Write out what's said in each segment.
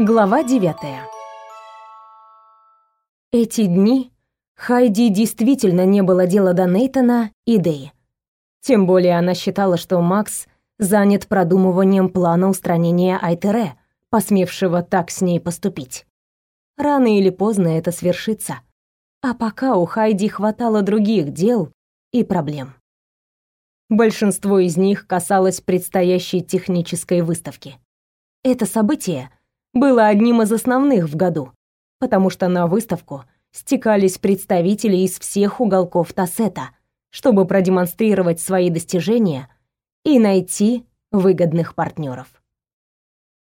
Глава девятая. Эти дни Хайди действительно не было дела до Нейтона и Дэи. Тем более она считала, что Макс занят продумыванием плана устранения Айтере, посмевшего так с ней поступить. Рано или поздно это свершится. А пока у Хайди хватало других дел и проблем. Большинство из них касалось предстоящей технической выставки. Это событие было одним из основных в году, потому что на выставку стекались представители из всех уголков Тассета, чтобы продемонстрировать свои достижения и найти выгодных партнеров.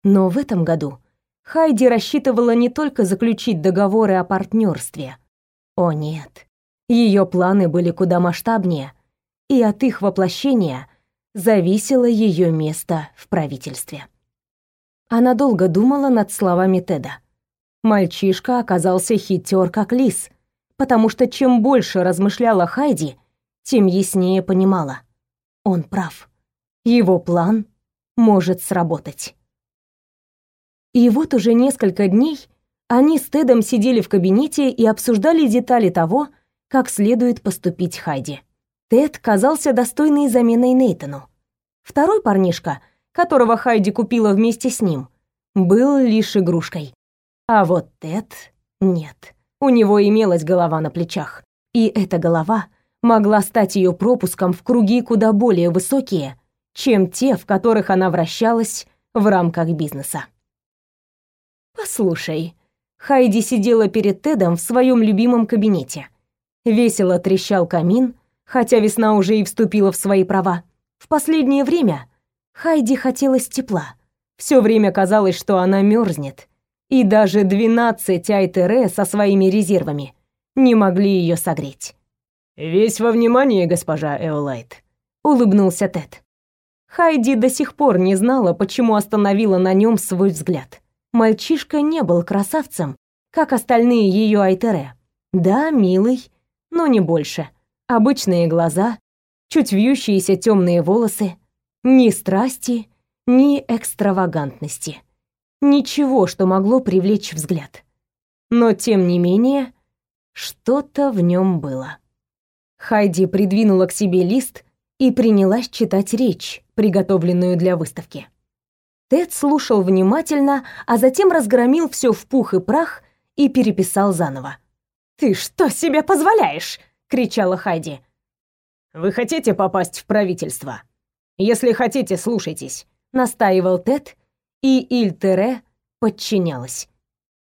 Но в этом году Хайди рассчитывала не только заключить договоры о партнерстве. О нет, ее планы были куда масштабнее, и от их воплощения зависело ее место в правительстве. Она долго думала над словами Теда. Мальчишка оказался хитер как лис, потому что чем больше размышляла Хайди, тем яснее понимала. Он прав. Его план может сработать. И вот уже несколько дней они с Тедом сидели в кабинете и обсуждали детали того, как следует поступить Хайди. Тед казался достойной заменой Нейтану. Второй парнишка которого Хайди купила вместе с ним, был лишь игрушкой. А вот Тед нет. У него имелась голова на плечах, и эта голова могла стать ее пропуском в круги куда более высокие, чем те, в которых она вращалась в рамках бизнеса. Послушай, Хайди сидела перед Тедом в своем любимом кабинете. Весело трещал камин, хотя весна уже и вступила в свои права. В последнее время Хайди хотелось тепла. Все время казалось, что она мерзнет. И даже 12 Айтере со своими резервами не могли ее согреть. «Весь во внимание, госпожа Эолайт», — улыбнулся Тед. Хайди до сих пор не знала, почему остановила на нем свой взгляд. Мальчишка не был красавцем, как остальные ее Айтере. Да, милый, но не больше. Обычные глаза, чуть вьющиеся темные волосы, ни страсти, ни экстравагантности. Ничего, что могло привлечь взгляд. Но, тем не менее, что-то в нем было. Хайди придвинула к себе лист и принялась читать речь, приготовленную для выставки. Тед слушал внимательно, а затем разгромил все в пух и прах и переписал заново. «Ты что себе позволяешь?» — кричала Хайди. «Вы хотите попасть в правительство?» Если хотите, слушайтесь», — настаивал Тед, и Ильтере подчинялась.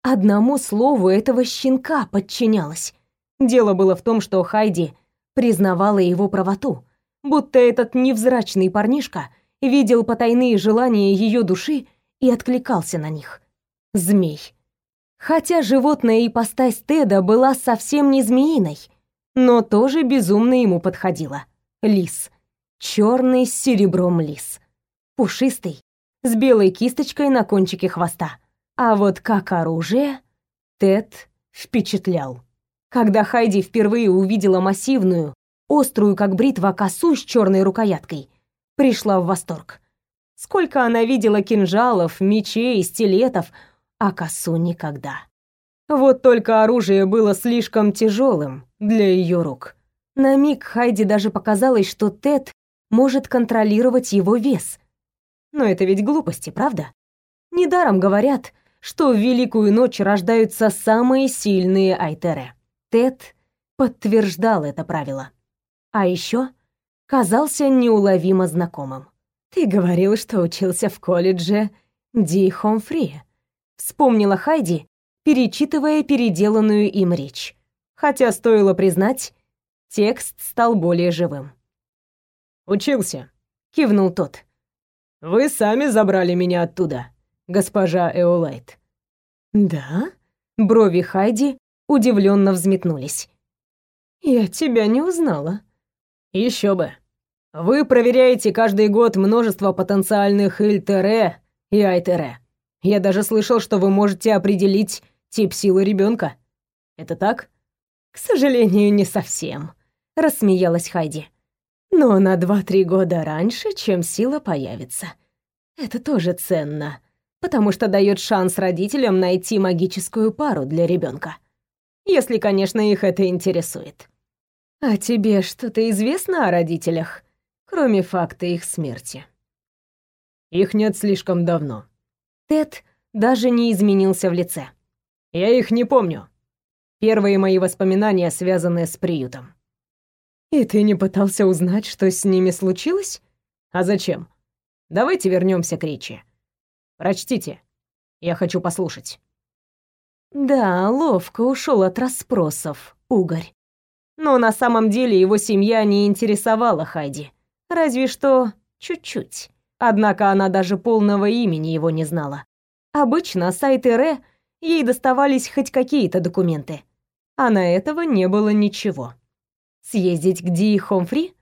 Одному слову этого щенка подчинялась. Дело было в том, что Хайди признавала его правоту, будто этот невзрачный парнишка видел потайные желания ее души и откликался на них. Змей. Хотя животная ипостась Теда была совсем не змеиной, но тоже безумно ему подходила. Лис черный с серебром лис. Пушистый, с белой кисточкой на кончике хвоста. А вот как оружие Тед впечатлял. Когда Хайди впервые увидела массивную, острую как бритва косу с черной рукояткой, пришла в восторг. Сколько она видела кинжалов, мечей, стилетов, а косу никогда. Вот только оружие было слишком тяжелым для ее рук. На миг Хайди даже показалось, что Тед может контролировать его вес. Но это ведь глупости, правда? Недаром говорят, что в Великую ночь рождаются самые сильные айтеры. Тед подтверждал это правило. А еще казался неуловимо знакомым. «Ты говорил, что учился в колледже Ди Хомфри», вспомнила Хайди, перечитывая переделанную им речь. Хотя, стоило признать, текст стал более живым. Учился, кивнул тот. Вы сами забрали меня оттуда, госпожа Эолайт. Да? Брови Хайди удивленно взметнулись. Я тебя не узнала. Еще бы. Вы проверяете каждый год множество потенциальных Ильтере и Айтере. Я даже слышал, что вы можете определить тип силы ребенка. Это так? К сожалению, не совсем, рассмеялась Хайди но на два-три года раньше, чем сила появится. Это тоже ценно. потому что дает шанс родителям найти магическую пару для ребенка. Если, конечно, их это интересует. А тебе что-то известно о родителях, кроме факта их смерти? Их нет слишком давно. Тед даже не изменился в лице. Я их не помню. Первые мои воспоминания связаны с приютом. И ты не пытался узнать, что с ними случилось? А зачем? Давайте вернемся к речи. Прочтите. Я хочу послушать. Да, ловко ушел от расспросов, Угорь. Но на самом деле его семья не интересовала Хайди. Разве что чуть-чуть. Однако она даже полного имени его не знала. Обычно с Айтере ей доставались хоть какие-то документы. А на этого не было ничего. Съездить к Ди Хомфри?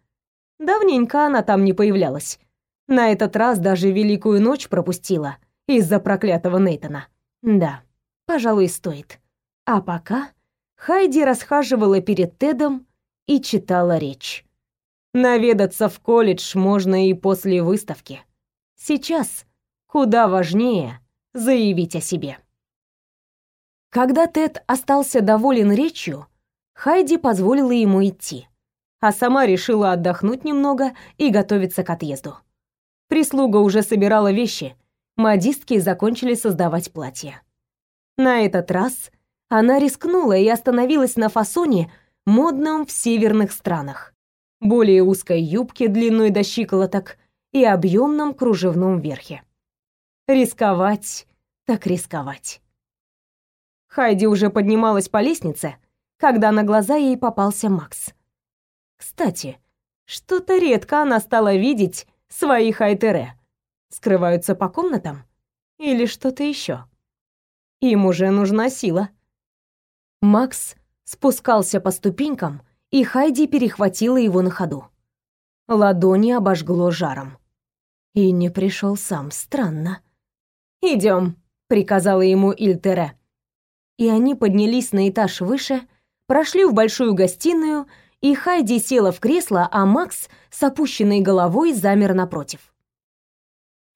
Давненько она там не появлялась. На этот раз даже Великую ночь пропустила из-за проклятого Нейтона. Да, пожалуй, стоит. А пока Хайди расхаживала перед Тедом и читала речь. Наведаться в колледж можно и после выставки. Сейчас куда важнее заявить о себе. Когда Тед остался доволен речью, Хайди позволила ему идти, а сама решила отдохнуть немного и готовиться к отъезду. Прислуга уже собирала вещи, модистки закончили создавать платья. На этот раз она рискнула и остановилась на фасоне, модном в северных странах. Более узкой юбке длиной до щиколоток и объемном кружевном верхе. Рисковать, так рисковать. Хайди уже поднималась по лестнице, когда на глаза ей попался Макс. Кстати, что-то редко она стала видеть своих Айтере. Скрываются по комнатам или что-то еще. Им уже нужна сила. Макс спускался по ступенькам, и Хайди перехватила его на ходу. Ладони обожгло жаром. И не пришел сам, странно. Идем, приказала ему Ильтере. И они поднялись на этаж выше, прошли в большую гостиную, и Хайди села в кресло, а Макс с опущенной головой замер напротив.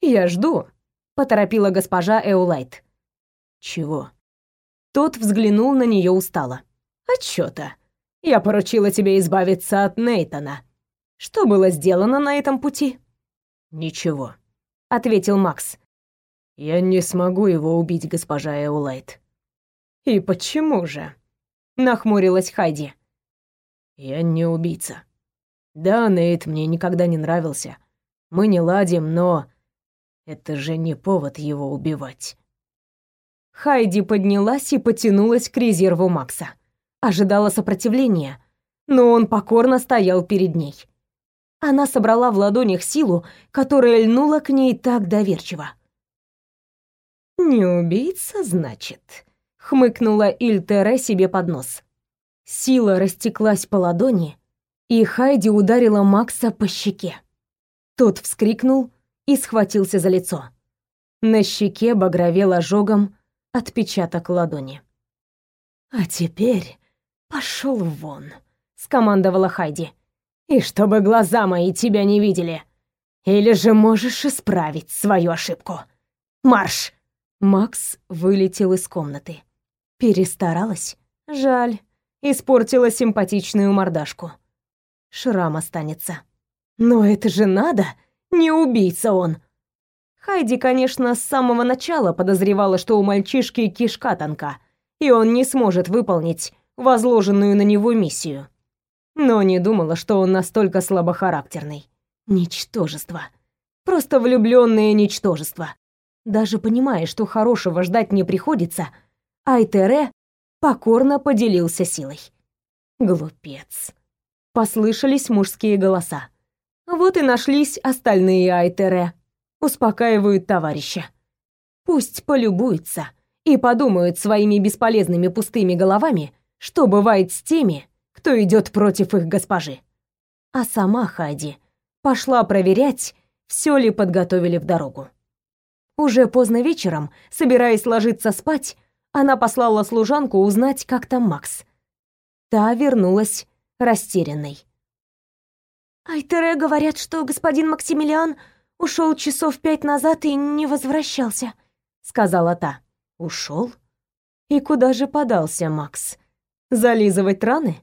«Я жду», — поторопила госпожа Эулайт. «Чего?» Тот взглянул на нее устало. «Отчёта. Я поручила тебе избавиться от Нейтона. Что было сделано на этом пути?» «Ничего», — ответил Макс. «Я не смогу его убить, госпожа Эулайт». «И почему же?» — нахмурилась Хайди. «Я не убийца. Да, Нейт мне никогда не нравился. Мы не ладим, но это же не повод его убивать». Хайди поднялась и потянулась к резерву Макса. Ожидала сопротивления, но он покорно стоял перед ней. Она собрала в ладонях силу, которая льнула к ней так доверчиво. «Не убийца, значит?» — хмыкнула Ильтере себе под нос. Сила растеклась по ладони, и Хайди ударила Макса по щеке. Тот вскрикнул и схватился за лицо. На щеке багровел ожогом отпечаток ладони. «А теперь пошел вон», — скомандовала Хайди. «И чтобы глаза мои тебя не видели. Или же можешь исправить свою ошибку. Марш!» Макс вылетел из комнаты. Перестаралась? Жаль. Испортила симпатичную мордашку. Шрам останется. Но это же надо! Не убийца он! Хайди, конечно, с самого начала подозревала, что у мальчишки кишка тонка, и он не сможет выполнить возложенную на него миссию. Но не думала, что он настолько слабохарактерный. Ничтожество. Просто влюбленное ничтожество. Даже понимая, что хорошего ждать не приходится, Айтере покорно поделился силой. Глупец. Послышались мужские голоса. Вот и нашлись остальные Айтере успокаивают товарища. Пусть полюбуются и подумают своими бесполезными пустыми головами, что бывает с теми, кто идет против их госпожи. А сама Хади пошла проверять, все ли подготовили в дорогу. Уже поздно вечером, собираясь ложиться спать, она послала служанку узнать, как там Макс. Та вернулась растерянной. «Айтере говорят, что господин Максимилиан ушел часов пять назад и не возвращался. сказала та. Ушел? И куда же подался Макс? Зализывать раны?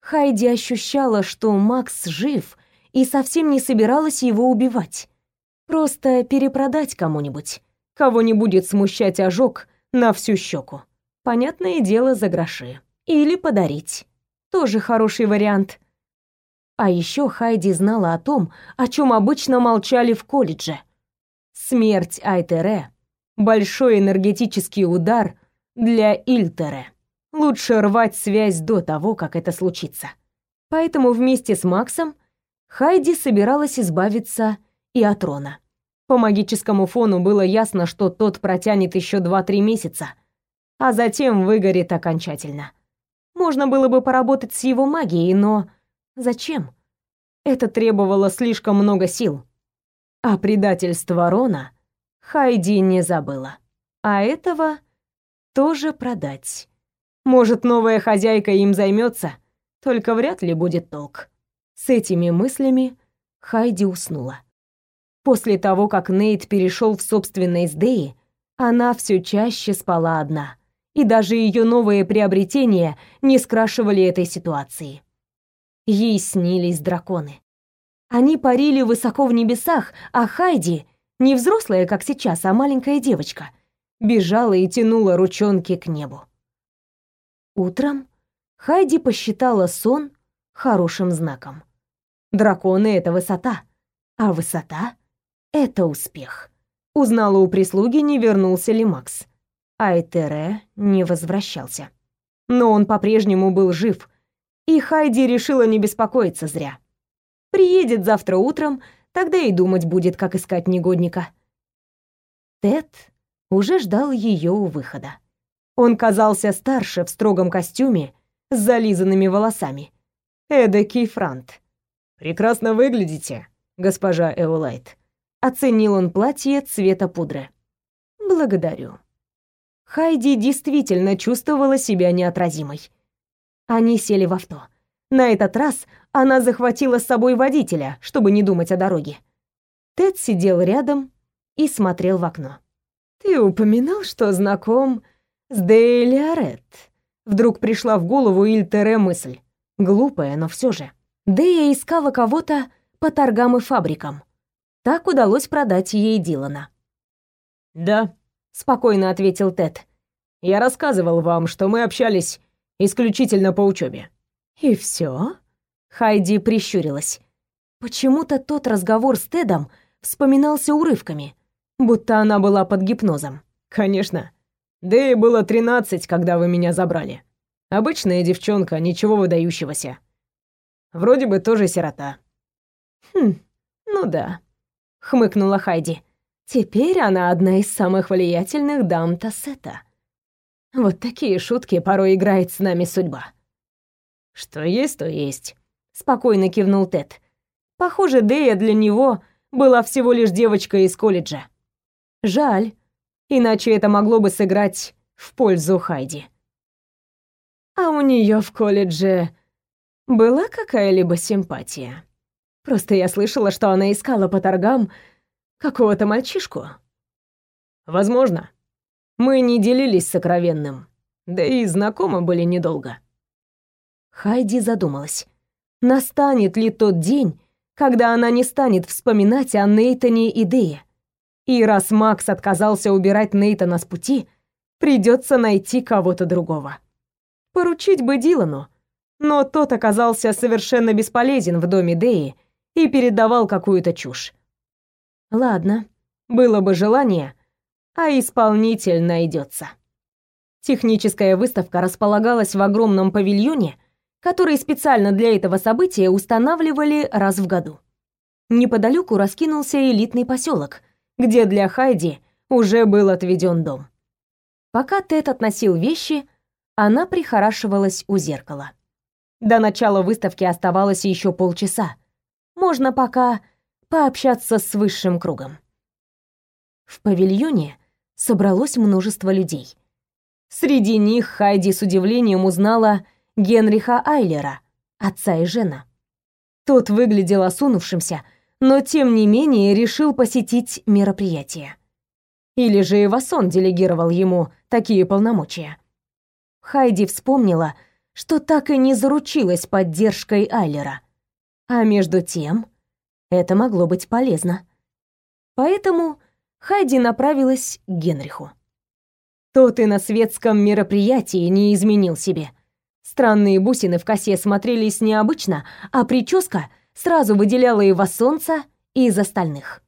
Хайди ощущала, что Макс жив и совсем не собиралась его убивать. Просто перепродать кому-нибудь, кого не будет смущать ожог на всю щеку. Понятное дело, за гроши. Или подарить. Тоже хороший вариант. А еще Хайди знала о том, о чем обычно молчали в колледже. Смерть Айтере — большой энергетический удар для Ильтере. Лучше рвать связь до того, как это случится. Поэтому вместе с Максом Хайди собиралась избавиться и от Рона. По магическому фону было ясно, что тот протянет еще 2-3 месяца, а затем выгорит окончательно. Можно было бы поработать с его магией, но зачем? Это требовало слишком много сил. А предательство Рона Хайди не забыла. А этого тоже продать. Может, новая хозяйка им займется, только вряд ли будет толк. С этими мыслями Хайди уснула. После того, как Нейт перешел в собственные сдеи, она все чаще спала одна, и даже ее новые приобретения не скрашивали этой ситуации. Ей снились драконы. Они парили высоко в небесах, а Хайди, не взрослая, как сейчас, а маленькая девочка, бежала и тянула ручонки к небу. Утром Хайди посчитала сон хорошим знаком. Драконы — это высота, а высота — это успех. Узнала у прислуги, не вернулся ли Макс. Айтере не возвращался. Но он по-прежнему был жив, и Хайди решила не беспокоиться зря. Приедет завтра утром, тогда и думать будет, как искать негодника. Тед уже ждал ее у выхода. Он казался старше в строгом костюме с зализанными волосами. Эдакий франт. «Прекрасно выглядите, госпожа Эолайт», — оценил он платье цвета пудры. «Благодарю». Хайди действительно чувствовала себя неотразимой. Они сели в авто. На этот раз она захватила с собой водителя, чтобы не думать о дороге. Тед сидел рядом и смотрел в окно. «Ты упоминал, что знаком с Дейли Арет. Вдруг пришла в голову Ильтере мысль. Глупая, но все же. Дея искала кого-то по торгам и фабрикам. Так удалось продать ей Дилана. «Да», — спокойно ответил Тед. «Я рассказывал вам, что мы общались исключительно по учебе. «И все? Хайди прищурилась. Почему-то тот разговор с Тедом вспоминался урывками, будто она была под гипнозом. «Конечно. Да и было тринадцать, когда вы меня забрали. Обычная девчонка, ничего выдающегося. Вроде бы тоже сирота. Хм, ну да, хмыкнула Хайди. Теперь она одна из самых влиятельных дам Тассета. Вот такие шутки порой играет с нами судьба. Что есть, то есть, спокойно кивнул Тед. Похоже, Дея для него была всего лишь девочкой из колледжа. Жаль, иначе это могло бы сыграть в пользу Хайди. А у нее в колледже была какая-либо симпатия? Просто я слышала, что она искала по торгам какого-то мальчишку. Возможно. Мы не делились сокровенным, да и знакомы были недолго. Хайди задумалась. Настанет ли тот день, когда она не станет вспоминать о Нейтане и Дее? И раз Макс отказался убирать Нейтана с пути, придется найти кого-то другого. Поручить бы Дилану, но тот оказался совершенно бесполезен в доме Деи и передавал какую-то чушь. Ладно, было бы желание, а исполнитель найдется. Техническая выставка располагалась в огромном павильоне, который специально для этого события устанавливали раз в году. Неподалеку раскинулся элитный поселок, где для Хайди уже был отведен дом. Пока Тед относил вещи, она прихорашивалась у зеркала. До начала выставки оставалось еще полчаса. Можно пока пообщаться с высшим кругом. В павильоне собралось множество людей. Среди них Хайди с удивлением узнала Генриха Айлера, отца и жена. Тот выглядел осунувшимся, но тем не менее решил посетить мероприятие. Или же Ивасон делегировал ему такие полномочия. Хайди вспомнила, что так и не заручилась поддержкой Айлера. А между тем, это могло быть полезно. Поэтому Хайди направилась к Генриху. Тот и на светском мероприятии не изменил себе. Странные бусины в косе смотрелись необычно, а прическа сразу выделяла его солнца из остальных.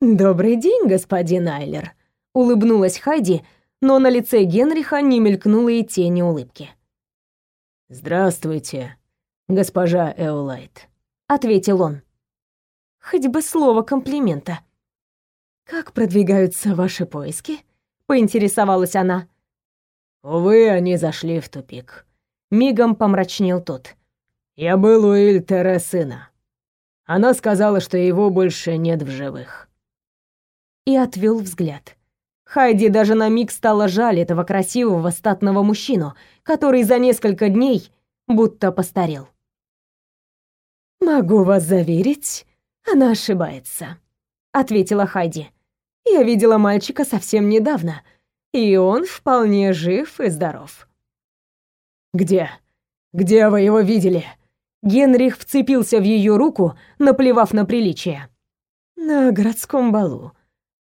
«Добрый день, господин Айлер», — улыбнулась Хайди, но на лице Генриха не мелькнуло и тени улыбки. «Здравствуйте, госпожа Эолайт», — ответил он. Хоть бы слово комплимента. «Как продвигаются ваши поиски?» — поинтересовалась она. «Увы, они зашли в тупик». Мигом помрачнел тот. «Я был у Ильтера сына. Она сказала, что его больше нет в живых». И отвел взгляд. Хайди даже на миг стало жаль этого красивого статного мужчину, который за несколько дней будто постарел. «Могу вас заверить, она ошибается», — ответила Хайди. «Я видела мальчика совсем недавно, и он вполне жив и здоров». «Где? Где вы его видели?» Генрих вцепился в ее руку, наплевав на приличие. «На городском балу.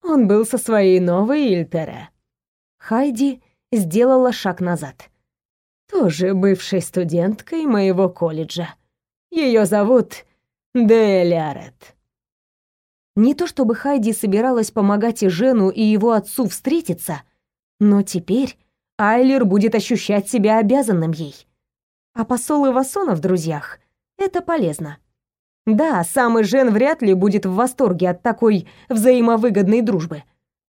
Он был со своей новой Ильтере». Хайди сделала шаг назад. «Тоже бывшей студенткой моего колледжа. Ее зовут Делиарет. Не то чтобы Хайди собиралась помогать и Жену, и его отцу встретиться, но теперь Айлер будет ощущать себя обязанным ей. А посол Ивасона в друзьях — это полезно. Да, сам Жен вряд ли будет в восторге от такой взаимовыгодной дружбы,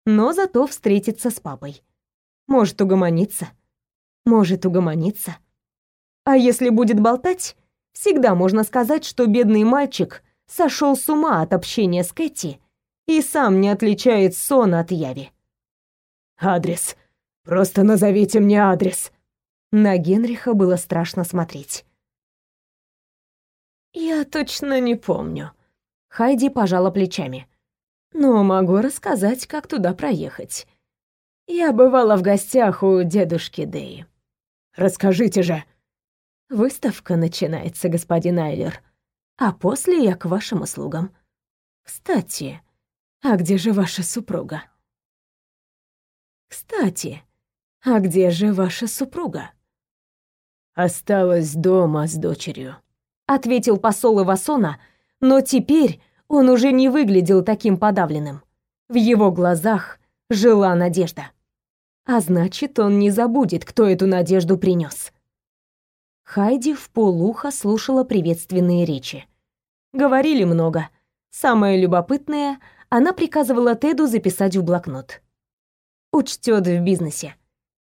но зато встретиться с папой. Может угомониться. Может угомониться. А если будет болтать, Всегда можно сказать, что бедный мальчик сошел с ума от общения с Кэти и сам не отличает сон от яви. «Адрес. Просто назовите мне адрес». На Генриха было страшно смотреть. «Я точно не помню». Хайди пожала плечами. «Но могу рассказать, как туда проехать. Я бывала в гостях у дедушки Дэи». «Расскажите же», Выставка начинается, господин Айлер. А после я к вашим услугам. Кстати, а где же ваша супруга? Кстати, а где же ваша супруга? Осталась дома с дочерью, ответил посол Ивасона, но теперь он уже не выглядел таким подавленным. В его глазах жила надежда. А значит, он не забудет, кто эту надежду принес. Хайди в полухо слушала приветственные речи. Говорили много. Самое любопытное, она приказывала Теду записать в блокнот. Учтет в бизнесе.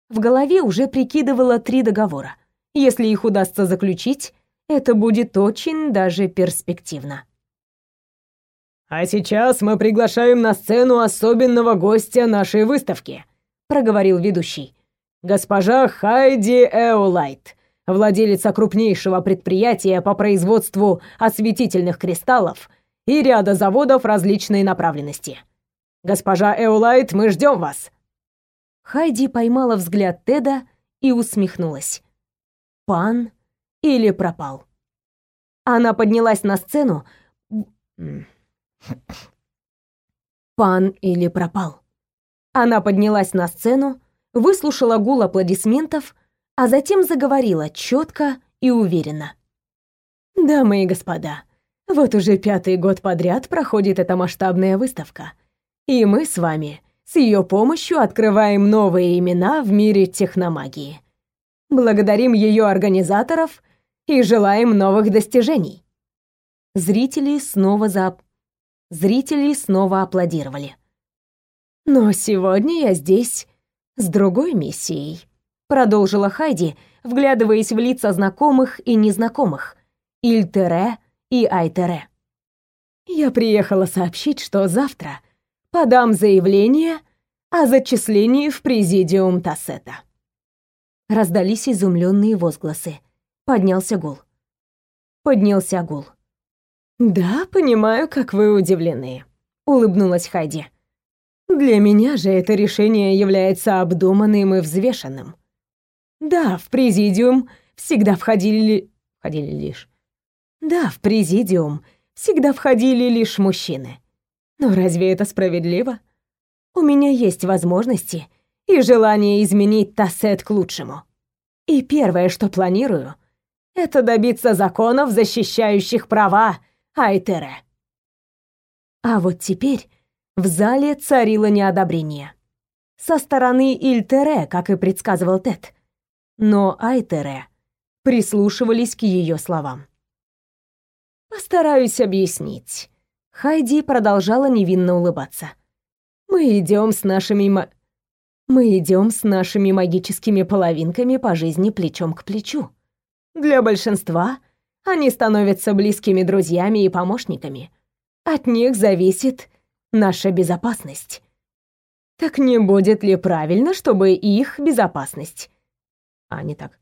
В голове уже прикидывала три договора. Если их удастся заключить, это будет очень даже перспективно. «А сейчас мы приглашаем на сцену особенного гостя нашей выставки», — проговорил ведущий. «Госпожа Хайди Эолайт, владелица крупнейшего предприятия по производству осветительных кристаллов и ряда заводов различной направленности. Госпожа Эулайт, мы ждем вас. Хайди поймала взгляд Теда и усмехнулась. Пан или пропал? Она поднялась на сцену. Пан или пропал? Она поднялась на сцену, выслушала гул аплодисментов а затем заговорила четко и уверенно. «Дамы и господа, вот уже пятый год подряд проходит эта масштабная выставка, и мы с вами с ее помощью открываем новые имена в мире техномагии. Благодарим ее организаторов и желаем новых достижений». Зрители снова за... Зрители снова аплодировали. Но сегодня я здесь с другой миссией продолжила Хайди, вглядываясь в лица знакомых и незнакомых, Ильтере и Айтере. Я приехала сообщить, что завтра подам заявление о зачислении в президиум Тассета. Раздались изумленные возгласы. Поднялся гул. Поднялся гул. «Да, понимаю, как вы удивлены», — улыбнулась Хайди. Для меня же это решение является обдуманным и взвешенным. Да, в президиум всегда входили... входили лишь... Да, в президиум всегда входили лишь мужчины. Но разве это справедливо? У меня есть возможности и желание изменить Тассет к лучшему. И первое, что планирую, это добиться законов, защищающих права Айтере. А вот теперь в зале царило неодобрение. Со стороны Ильтере, как и предсказывал Тед. Но Айтере прислушивались к ее словам. Постараюсь объяснить. Хайди продолжала невинно улыбаться. Мы идем с нашими. Мы идем с нашими магическими половинками по жизни плечом к плечу. Для большинства они становятся близкими друзьями и помощниками. От них зависит наша безопасность. Так не будет ли правильно, чтобы их безопасность... А не так.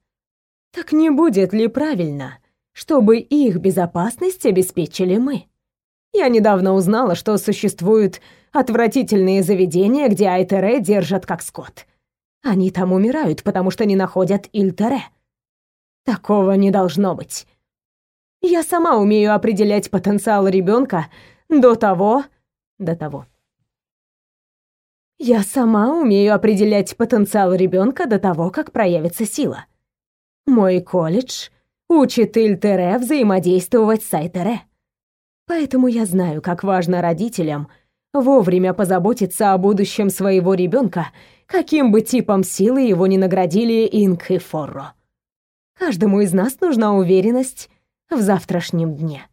Так не будет ли правильно, чтобы их безопасность обеспечили мы. Я недавно узнала, что существуют отвратительные заведения, где Айтере держат как скот. Они там умирают, потому что не находят Ильтере. Такого не должно быть. Я сама умею определять потенциал ребенка до того... до того. Я сама умею определять потенциал ребенка до того, как проявится сила. Мой колледж учит Ильтере взаимодействовать с Айтере. Поэтому я знаю, как важно родителям вовремя позаботиться о будущем своего ребенка, каким бы типом силы его ни наградили Инк и Форро. Каждому из нас нужна уверенность в завтрашнем дне.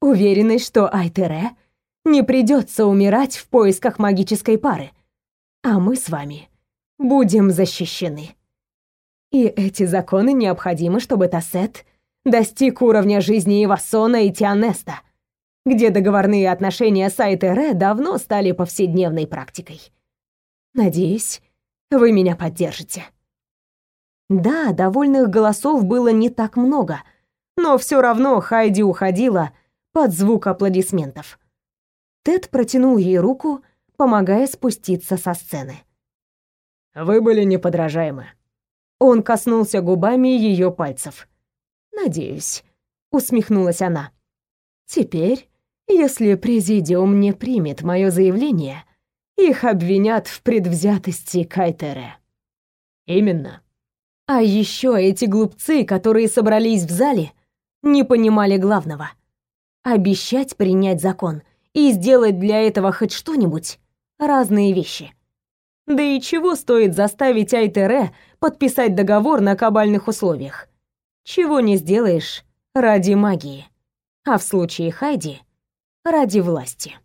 Уверенность, что Айтере не придется умирать в поисках магической пары, а мы с вами будем защищены. И эти законы необходимы, чтобы Тассет достиг уровня жизни Ивасона и Тианеста, где договорные отношения с Айтере давно стали повседневной практикой. Надеюсь, вы меня поддержите. Да, довольных голосов было не так много, но все равно Хайди уходила под звук аплодисментов. Тед протянул ей руку, помогая спуститься со сцены. «Вы были неподражаемы», он коснулся губами ее пальцев. «Надеюсь», — усмехнулась она. «Теперь, если президиум не примет мое заявление, их обвинят в предвзятости Кайтере». «Именно». А еще эти глупцы, которые собрались в зале, не понимали главного. Обещать принять закон и сделать для этого хоть что-нибудь — разные вещи. Да и чего стоит заставить Айтере подписать договор на кабальных условиях? Чего не сделаешь ради магии, а в случае Хайди — ради власти.